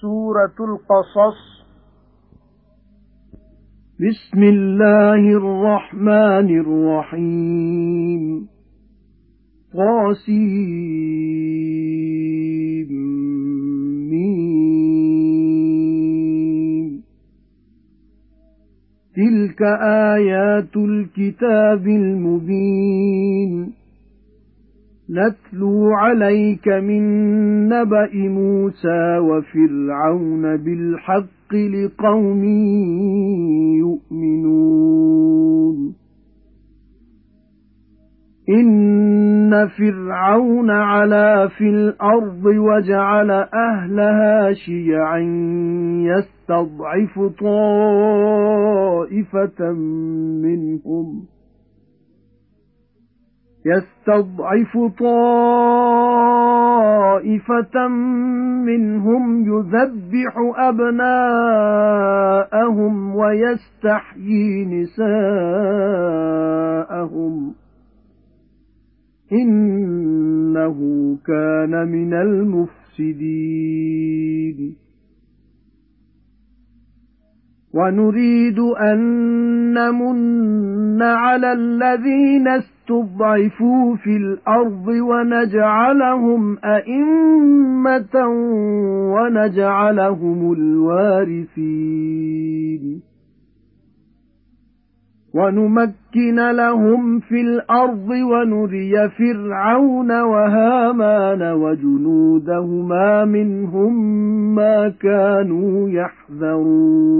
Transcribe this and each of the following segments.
سورة القصص. بسم الله الرحمن الرحيم. قاسم تلك آيات الكتاب المبين. نَتْلُو عَلَيْكَ مِن نَّبَإِ مُوسَى وَفِرْعَوْنَ بِالْحَقِّ لِقَوْمٍ يُؤْمِنُونَ. إِنَّ فِرْعَوْنَ عَلَا فِي الْأَرْضِ وَجَعَلَ أَهْلَهَا شِيَعًا يَسْتَضْعِفُ طَائِفَةً مِنْهُمْ. يَسْتَضْعِفُ طَائِفَةً مِنْهُمْ يُذَبِّحُ أَبْنَاءَهُمْ وَيَسْتَحْيِي نِسَاءَهُمْ. إِنَّهُ كَانَ مِنَ الْمُفْسِدِينَ. وَنُرِيدُ أَن نَّمُنَّ عَلَى الَّذِينَ اسْتُضْعِفُوا فِي الْأَرْضِ وَنَجْعَلَهُمْ أَئِمَّةً وَنَجْعَلَهُمُ الْوَارِثِينَ. وَنُمَكِّنَ لَهُمْ فِي الْأَرْضِ وَنُرِيَ فِرْعَوْنَ وَهَامَانَ وَجُنُودَهُمَا مِنْهُمْ مَا كَانُوا يَحْذَرُونَ.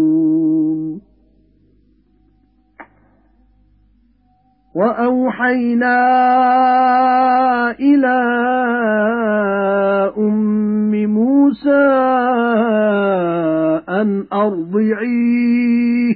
وَأَوْحَيْنَا إِلَى أُمِّ مُوسَى أَنْ أَرْضِعِيهِ.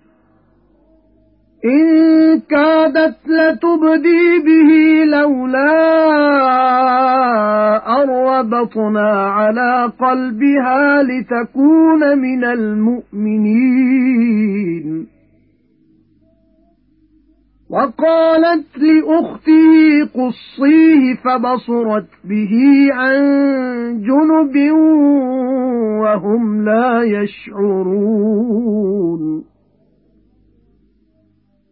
إِن كَادَتْ لَتُبْدِي بِهِ لَوْلَا أَرَّبَطْنَا عَلَى قَلْبِهَا لِتَكُونَ مِنَ الْمُؤْمِنِينَ. وَقَالَتْ لِأُخْتِهِ قُصِّيهِ فَبَصُرَتْ بِهِ عَن جُنُبٍ وَهُمْ لَا يَشْعُرُونَ.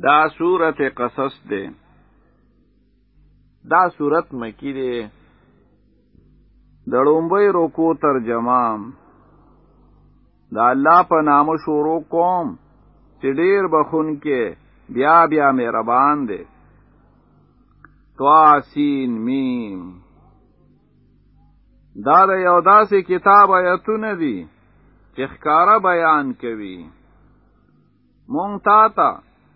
دا صورت قصص ده دا صورت مکی ده د لومبۍ روکو ترجمه. دا الله په نام شروع کوم چې ډیر بخون کې بیا بیا مهربان دی. تواسین میم. دا د یو داسې کتاب آیتونه دي چې ښکارا بیان کوي. مونږ تا ته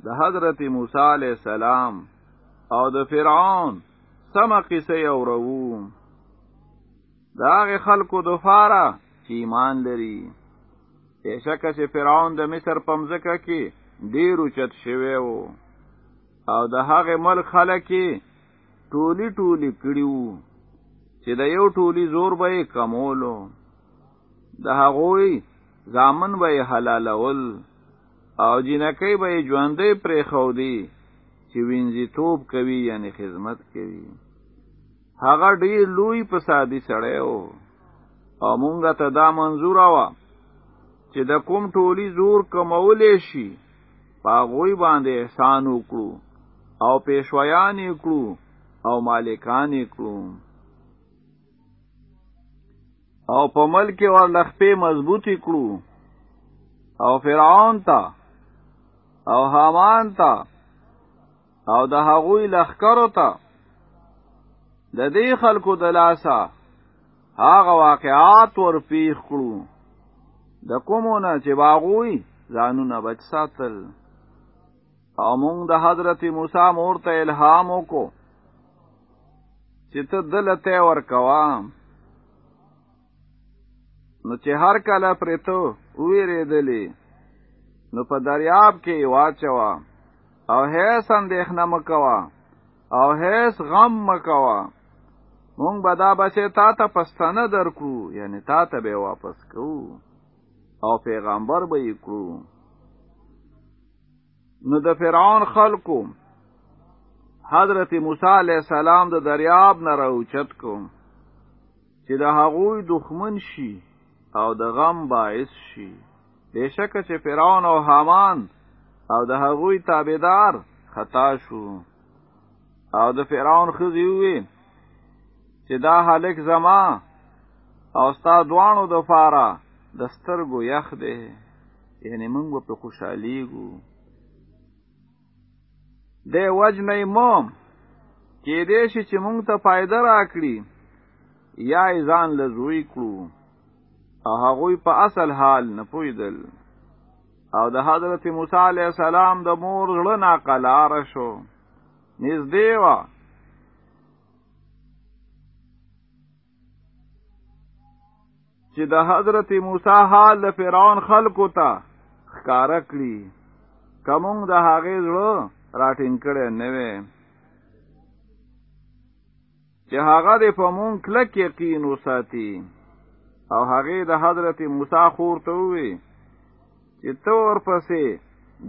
د حضرت موسی علی السلام او د فرعون سم قصه اورو دا هغه خلکو د پاره چې ایمان لري. بېشکه چې فرعون د مصر په مځکه کې ډیر اوچت شوی وو او د هغه ملک خلک ټولی ټولی کړیو چې د یو ټولی زور به کمولو. د هغوی زامن به حلالول او جنکی به ژوندې پرې خودي چې وینځي توپ کوي یعنی خدمت کوي. هغه ډیر لوی فسادي سړی و. او مونږ ته دا منظور وا چې د کوم ټولی زور کمولې شي پاغوی باندې احسان وکړو او پیشویان وکړو او مالکان وکړو او په ملک ور لخپې مضبوطی کړو. او فرعون ته او حامان ته او د هغوی لخکرو ته. د دې خلکو د لاسه هغه واقعات ورپیښ کړو. د کومونه چې باغوي ځانونه بچ ساتل. او مونږ د حضرت موسی مور ته الهام وکړو چې ته دلته ورکوا نو چې هر کله پرې ته ویریدلې نو په دریاب کې واچوه او هیڅ اندېښنه مکوه او هیڅ غم مکوه مونږ به دا بچې تا ته پستانه درکړو یعنی تا ته به واپس کوو او پیغمبر به یې کړو. نو د فرعون خلکو حضرت موسی علیہ السلام د دریاب نه راوچت کوم چې د هغوی دښمن شي او د غم باعث شي بشکه چې فرعون او هامان او د هغوی تابعدار خطا شو. او د فرعون خزي وي چې دا هلک زما او ستا دوانو د فاره د سترګو یخ دی. یعنی موږ په خوشحاليګو د وجنې موم کې دې شي چې موږ ته فائدہ راکړي یا ځان لزوي کړو او هغه په اصل حال نه پویدل او د حضرت موسی علی السلام د مور زړه ناقلار شو. نږدې وا چې د حضرت موسی حال د فرعون خلکو ته ښکار کړی کوم د هغه زړه راټینګ کړي نه وي چې هغه د پمون کلک یقین وساتي او هغه د حضرت موسی خور ته وي چې تو ورپسې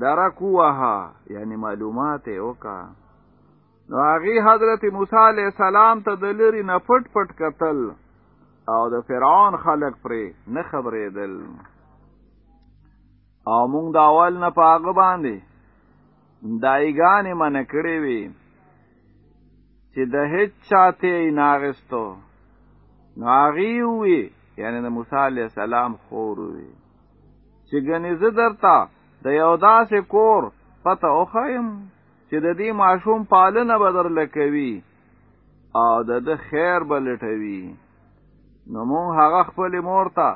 درکو وها یعنی معلومات وکا نو هغه حضرت موسی علی السلام ته د لری نه پټ پټ قتل او د فرعون خلق پرې نه خبرېدل. او مونږ دا اول نه پاغه باندې دایګانې من کړې وي چې د هیڅ چاته ناغستو ناغي وي یعنی د موسی علی السلام خور وي. چې ګنې زه درته د یو داسې کور پته اوخایم چې د دې ماشوم پالنه بدر لکوي او د د خیر بلټوي نو مون هغه خپل مور ته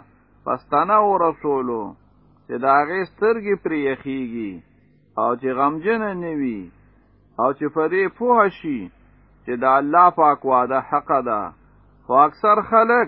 پستانه ورسولو چې دا غي سترګې پرې یخیږي او چې غمجن نه وي او چې فدې پوه شي چې د الله پاک وعده حق ده. خو اکثر خلک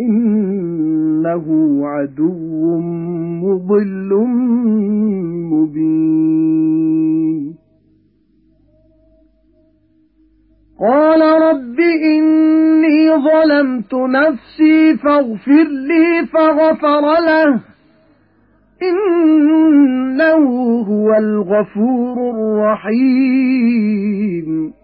إِنَّهُ عَدُوٌّ مُضِلٌّ مُبِينٌ. قَالَ رَبِّ إِنِّي ظَلَمْتُ نَفْسِي فَاغْفِرْ لِي فَغَفَرَ لَهُ. إِنَّهُ هُوَ الْغَفُورُ الرَّحِيمُ.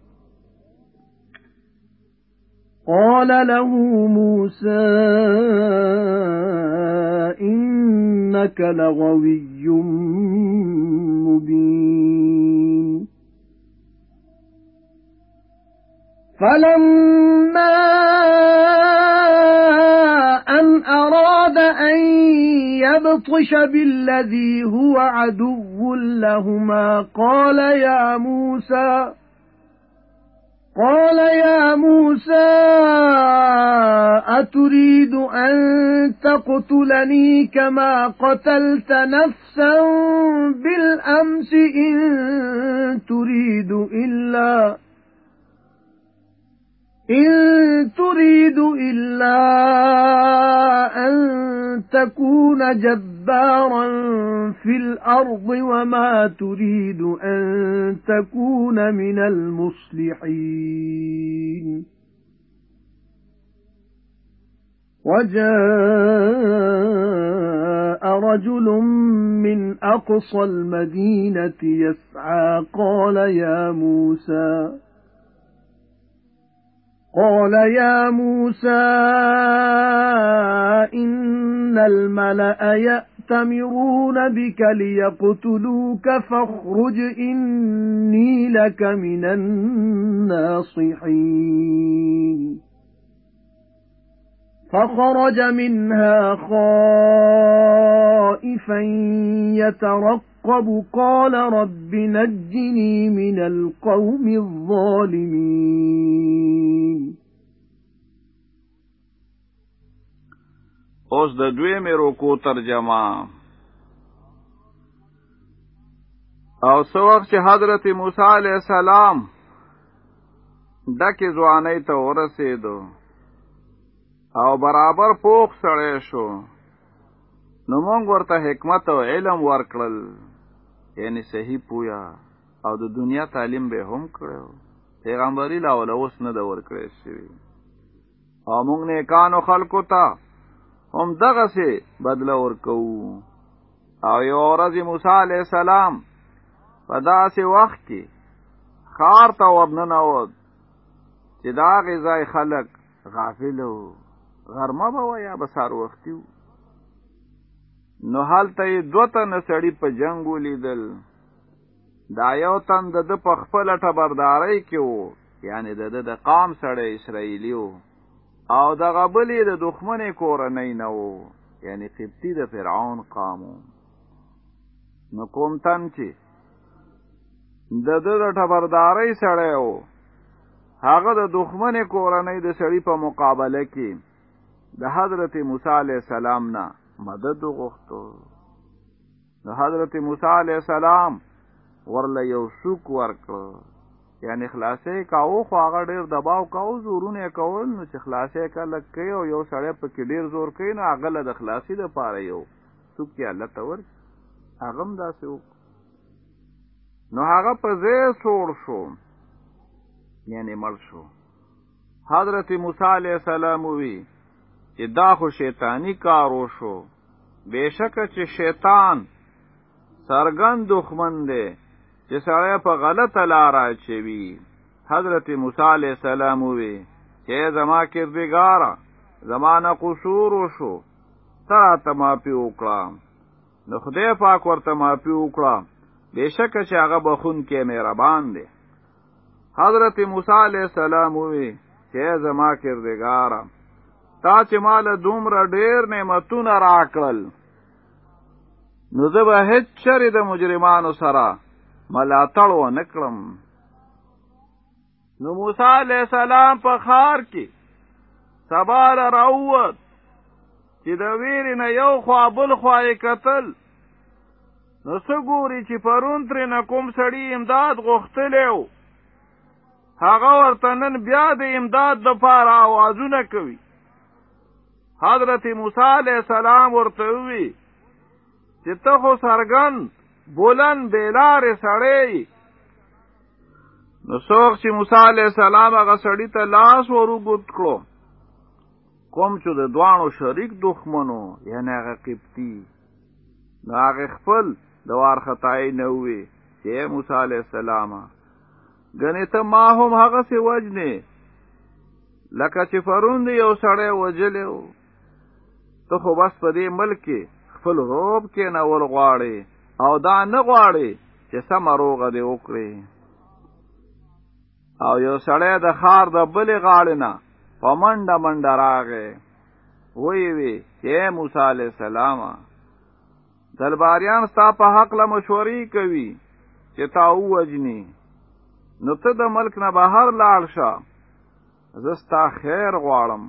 قَالَ لَهُ مُوسَى إِنَّكَ لَغَوِيٌّ مُبِينٌ. فَلَمَّا أَنْ أَرَادَ أَنْ يَبْطِشَ بِالَّذِي هُوَ عَدُوٌّ لَهُمَا قَالَ يَا مُوسَى قَالَ يَا مُوسَى أَتُرِيدُ أَن تَقْتُلَنِي كَمَا قَتَلْتَ نَفْسًا بِالْأَمْسِ إِن تُرِيدُ إِلَّا إِن تُرِيدُ إِلَّا أَن تَكُونَ جَبَّارًا فِي الْأَرْضِ وَمَا تُرِيدُ أَن تَكُونَ مِنَ الْمُصْلِحِينَ. وَجَاءَ رَجُلٌ مِنْ أَقْصَى الْمَدِينَةِ يَسْعَى قَالَ يَا مُوسَى قَالَ يَا مُوسَى إِنَّ الْمَلَأَ يَأْتَمِرُونَ بِكَ لِيَقْتُلُوكَ فَاخْرُجْ إِنِّي لَكَ مِنَ النَّاصِحِينَ فَخَرَجَ مِنْهَا خَائِفًا يَتَرَقَّبُ قَالَ رَبِّ نَجِّنِي مِنَ الْقَوْمِ الظَّالِمِينَ. اوس د دوی مې روکو ترجمه. او سو وخت چې حضرت موسی علیہ السلام دکې ځواني ته ورسېدو او برابر پوخ سړی شو نو مونږ ورته حکمت او علم ورکړل. یعنی صحیح پویا او د دنیا تعلیم به هم کړو. پیغمبري لا ول اوس نه د ورکړې شي او مونږ نه کانو خلکو ته هم دغه سي بدله ورکو او یو ورځ موسی عليه السلام په داسې وخت کې خار ته ورننه و چې دا غذای خلک غافل وو. غرمه به یا به سار وختي نو حالته یې دوه تنه سړي په جنگ ولیدل. دا یو تن د په خپل ټبرداري کې وو یعنی د د قام سړی اسرائیلی وو او د غبلې د دښمنې کورنۍ نه وو یعنی قبطی د فرعون قامو نو کوم تن چې د د ټبرداري سړی وو هغه د دښمنې کورنۍ د سړي په مقابله کې د حضرت موسی علیہ السلام نه مدد غوښتو. د حضرت موسی علیہ السلام ورله یو سوق ورکړ. یعنی خلاصې کاو خو هغه ډیر دباو کاو زورونه کول. نو چې خلاصې کله کوي او یو سړی په کې ډیر زور کوي نو هغه له خلاصې د پاره یو سوق کې الله تور هغه هم داسې نو هغه په ځای سوړ شو. یعنی مړ شو. حضرت موسی علیہ السلام وی چې دا خو شیطانی کارو شو. بشک چې شیطان سرګن دښمن دی چې سړی په غلطه لار اچوي. حضرت موسی علیہ السلام وی چې زما کردګارا زمانه قصور شو تا ته مافي وکړه. نو خدای پاک ورته مافي وکړه. بشک چې هغه بخښونکې مهربان دی. حضرت موسی علیہ السلام وی چې زما کردګارا تا چې مال دومره ډیر نعمتونه راکړل. نو زه به هیڅ شر د مجرمانو سره ملاتړ و نکړم نو موسی علیہ السلام په خار کې سبار راووت چې د ویرې نه یو خوا بل خوا یې کتل. نو څه ګوري چې پرون ترې نه کوم سړي امداد غوښتلی و. هغه ورته نن بیا د امداد دپاره آوازونه کوي حضرت موسی علیہ السلام ورته وی چې ته خو سرګن بولن بیلار سړی نو څوک چې موسی علی السلام هغه سړی ته لاس ورغوت کړو کوم چې د دوانو شریک دښمنو یعنی هغه قبطی نو هغه خپل د وار خدای نه وي چې موسی علی السلام غنی ته ما هم هغه سی وجنه لکه چې فروند یو سړی وجلو ته خو بس په دې ملک خپل روب کې نه ول غواړي او دا نه غواړي چې سم روغه دی وکړي او یو سړی د خار د بلې غاړې نه په منډه منډه راغی. وی وی چې موسی علی السلام دلباریان ستا په حق له مشورې کوي چې تا ووجني. نو ته د ملک نه بهر لاړ شه زه ستا خیر غواړم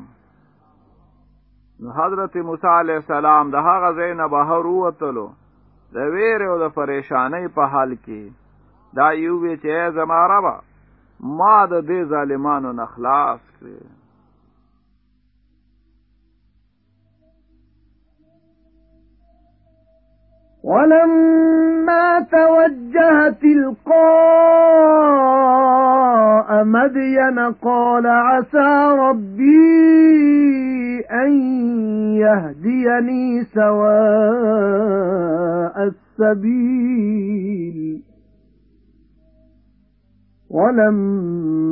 حضرت موسی علیہ السلام د هغه ځای نه بهر ووتلو. د ویر او د پریشانۍ په حال کې. دا یو وی چې زما رب ما د دې ظالمانو نه خلاص کړ ولما توجه تلقاء مدين قال عسى ربي أن يهديني سواء السبيل. وَلَمَّا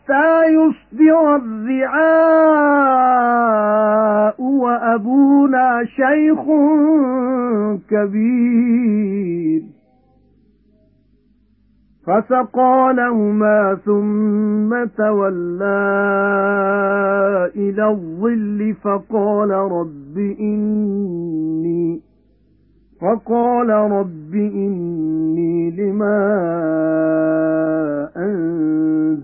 يُصْدِرَ الرِّعَاءُ وَأَبُونَا شَيْخٌ كَبِيرٌ. فَسَقَى لَهُمَا ثُمَّ تَوَلَّى إِلَى الظِّلِّ فَقَالَ رَبِّ إِنِّي فَقَالَ رَبِّ إِنِّي لِمَا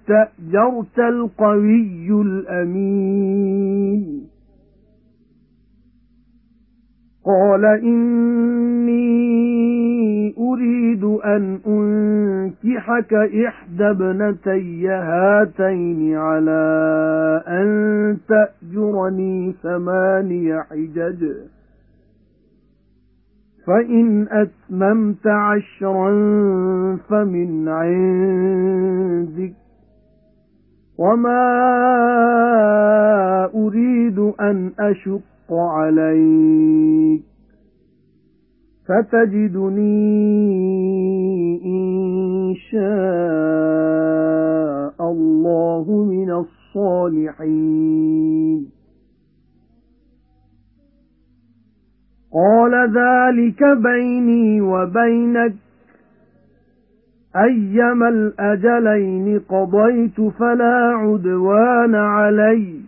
اسْتَأْجَرْتَ الْقَوِيُّ الْأَمِينُ. قَالَ إِنِّي أُرِيدُ أَنْ أُنْكِحَكَ إِحْدَى ابْنَتَيَّ هَاتَيْنِ عَلَى أَنْ تَأْجُرَنِي ثَمَانِيَ حِجَجٍ. فَإِنْ أَتْمَمْتَ عَشْرًا فَمِنْ عِنْدِكَ. وَمَا أُرِيدُ أَنْ أَشُقَّ عَلَيْكَ فَتَجِدُنِي إِن شَاءَ اللَّهُ مِنَ الصَّالِحِينَ قَالَ ذَلِكَ بَيْنِي وَبَيْنَكَ أَيَّمَا الْأَجَلَيْنِ قَضَيْتُ فَلَا عُدْوَانَ عَلَيَّ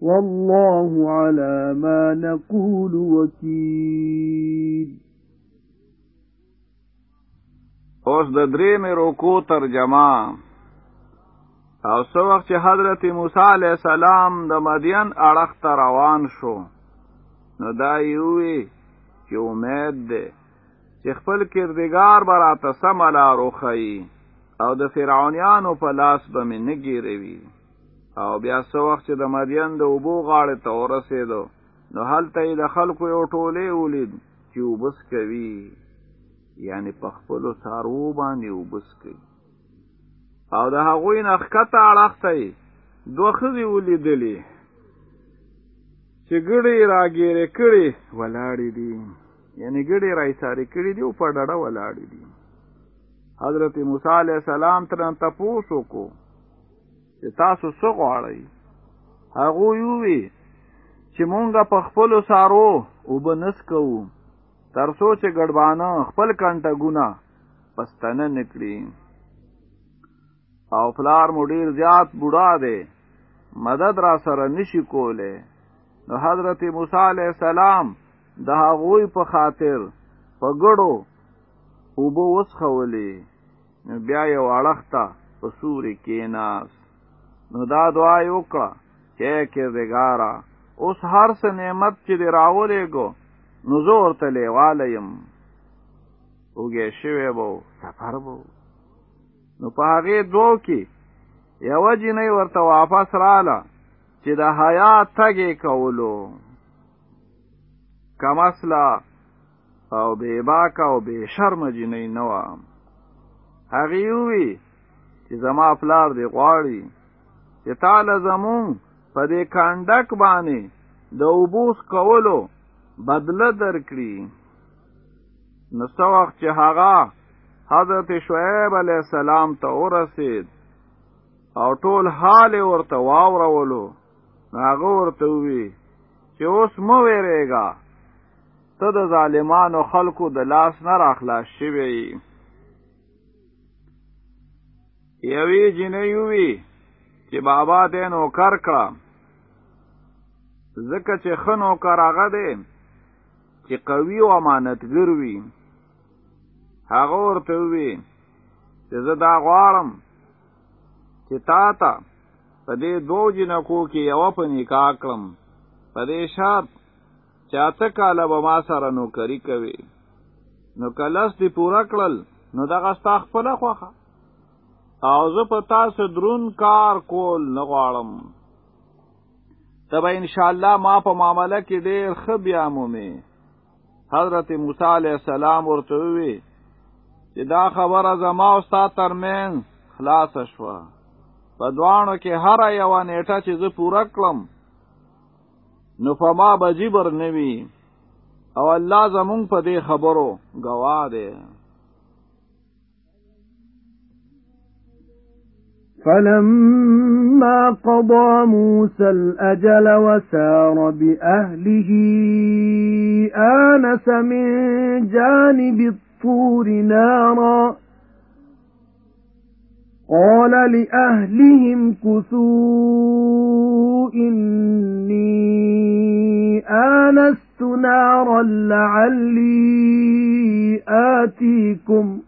وَاللَّهُ عَلَى مَا نَقُولُ وَكِيلٌ. اوس د درې مې رکو ترجمه. أو سو وخت چې حضرت موسی علی السلام د مدین اړخ ته روان شو نو دا یوې چې امید ده چې خپل کردگار براته سم لار وخی او د فرعونانو په لاس به مې نه ګیروي. او بیا څو وخت چې د مدین د اوبو غاړې ته ورسېدو نو هلته یې د خلکو یو ټولې ولید چې وبس کوي یعنی په خپلو څارو باندې وبس کوي او د هغوی نه ښکته اړخته دوه ښځې ولیدلې چې ګړې راګیرې کړې ولاړې دي یعنی ګډي رايساري کړی دی او په ډډه ولاړ دي حضرت موسی عليه السلام تر تاسو کو چې تاسو څه غواړئ. هغه یووي چې مونږه په خپل سارو او بنس کوو تر سوچ ګډبانه خپل کانټه ګنا پستانه نکړي او پلار مو ډیر زیات بوډا دی مدد را سره نشي کوله نو حضرت موسی علیہ السلام د هغوی په خاطر په ګړو اوبه وسخولې بیا یو اړخته په سوري کې ناس نو دا دعا یو کړه چې کردګارا اوس هر څه نعمت چې دی راولې گو نو زور ته لیواله يم وګې شوی بو سفر بو نو په هغه دوه کې یو جنې ورته واپس رااله چې د حیات تګې کولو کمسلا او بے باکا او بے شرم جنې نو هغه وی چې زما پلار دی غواړي چې تعالی زمون په دې کاندک باندې د وبوس کولو بدله درکړي. نو څو وخت چې هغه حضرت شعیب علی السلام ته ورسید او ټول حال ورته واورولو هغه ورته وی چې اوس مو ویریږي ته د ظالمانو خلکو د لاس نه راخلاص شوی یوی جنیوی چې بابا دې نو کار کړه. ځکه چې خنو کار هغه دی چې قوي او امانتګر وي. هغه ورته وی چې زه دا غواړم چې تا ته په دې دوه جنکو کې یو په نکاح کړم. په دې شرط چې اته کاله به ما سره نوکری کوي نو که لس دی پورا کړل نو دغه ستا خپل خوخه او زه په تاسو درون کار کول نه غواړم. ته به ان شاء الله ما په معاملې کې ډېر خبیا مومي حضرت موسی علیہ السلام ورته وی چې دا خبره زما او ستا ترمن خلاص شوه. په دوانو کې هر یو نیټه چې زه پورا کړم نو په ما به جبر نوی او الله زمون په دې خبرو گواه دی. فَلَمَّا قَضَى مُوسَى الْأَجَلَ وَسَارَ بِأَهْلِهِ آنَسَ مِن جَانِبِ الطُّورِ نَارًا. قَالَ لِأَهْلِهِ امْكُثُوا إِنِّي آنَسْتُ نَارًا لَعَلِّي آتِيكُمْ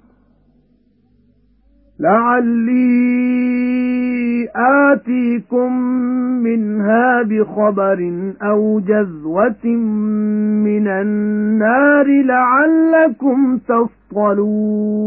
لَعَلِّي آتِيكُمْ مِنْهَا بِخَبَرٍ أَوْ جَذْوَةٍ مِنَ النَّارِ لَعَلَّكُمْ تَصْطَلُونَ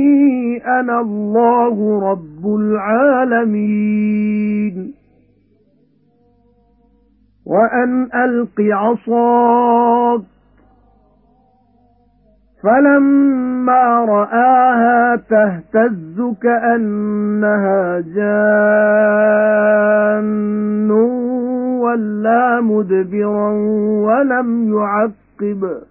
أنا الله رب العالمين. وأن ألق عصاك. فَلَمَّا رَآهَا تَهْتَزُّ كَأَنَّهَا جَانٌّ. وَلَّى مُدْبِرًا وَلَمْ يُعَقِّبْ.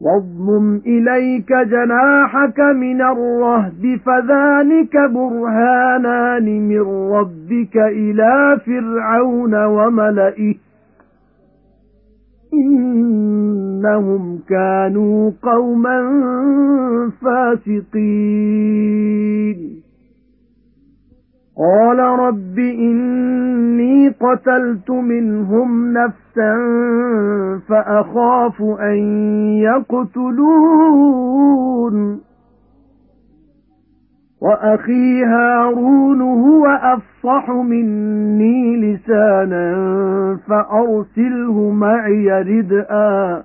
وَاضْمُمْ إِلَيْكَ جَنَاحَكَ مِنَ الرَّهْبِ فَذَلِكَ بُرْهَانَانِ مِنْ رَبِّكَ إِلَى فِرْعَوْنَ وَمَلَئِهِ. إِنَّهُمْ كَانُوا قَوْمًا فَاسِقِينَ. قَالَ رَبِّ إِنِّي قَتَلْتُ مِنْهُمْ نَفْسًا فَأَخَافُ أَنْ يَقْتُلُونِ. وَأَخِي هَارُونُ هُوَ أَفْصَحُ مِنِّي لِسَانًا فَأَرْسِلْهُ مَعِيَ رِدْءًا.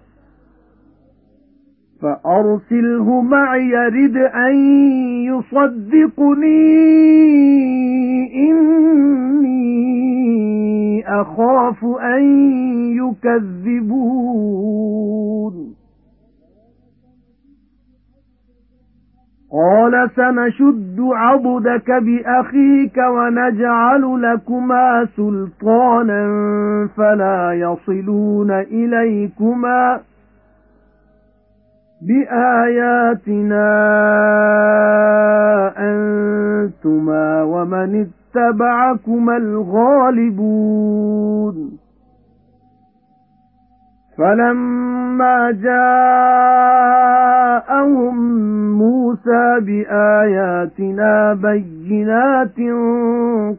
فَأَرْسِلْهُ مَعِيَ رِدْءًا يُصَدِّقُنِي إِنِّي أَخَافُ أَن يُكَذِّبُونِ. قَالَ سَنَشُدُّ عَضُدَكَ بِأَخِيكَ وَنَجْعَلُ لَكُمَا سُلْطَانًا فَلَا يَصِلُونَ إِلَيْكُمَا. بِآيَاتِنَا أَنْتُمَا وَمَنِ اتَّبَعَكُمَا الْغَالِبُونَ. فَلَمَّا جَاءَهُم مُوسَى بِآيَاتِنَا بَيِّنَاتٍ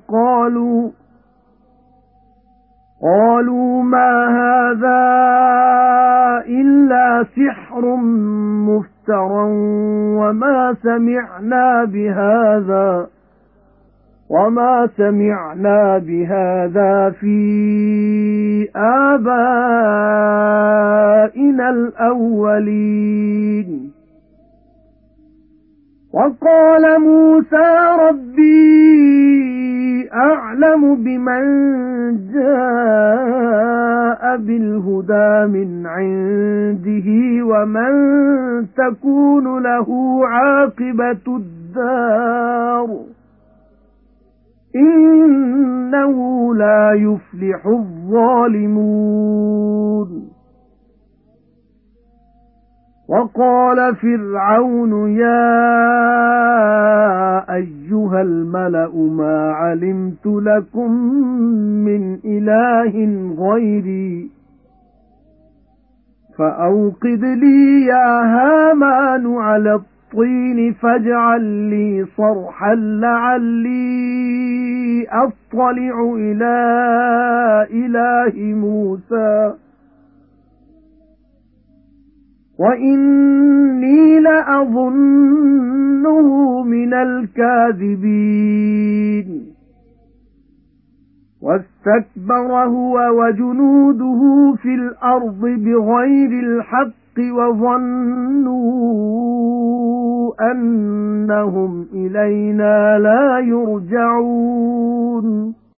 قَالُوا قَالُوا مَا هَذَا إِلَّا سِحْرٌ مُفْتَرًى وَمَا سَمِعْنَا بِهَذَا وَمَا سَمِعْنَا بِهَذَا فِي آبَائِنَا الْأَوَّلِينَ. وَقَالَ مُوسَى رَبِّي أَعْلَمُ بِمَنْ جَاءَ بِالْهُدَى مِنْ عِنْدِهِ وَمَنْ تَكُونُ لَهُ عَاقِبَةُ الدَّارِ. إِنَّهُ لَا يُفْلِحُ الظَّالِمُونَ. وَقَالَ فِرْعَوْنُ يَا أَيُّهَا الْمَلَأُ مَا عَلِمْتُ لَكُمْ مِنْ إِلَٰهٍ غَيْرِي فَأَوْقِدْ لِي يَا هَامَانُ عَلَى الطِّينِ فَاجْعَل لِّي صَرْحًا لَّعَلِّي أَطَّلِعُ إِلَى إِلَٰهِ مُوسَىٰ وَإِنِّي لَأَظُنُّهُ مِنَ الْكَاذِبِينَ وَاسْتَكْبَرَ هُوَ وَجُنُودُهُ فِي الْأَرْضِ بِغَيْرِ الْحَقِّ وَظَنُّوا أَنَّهُمْ إِلَيْنَا لَا يُرْجَعُونَ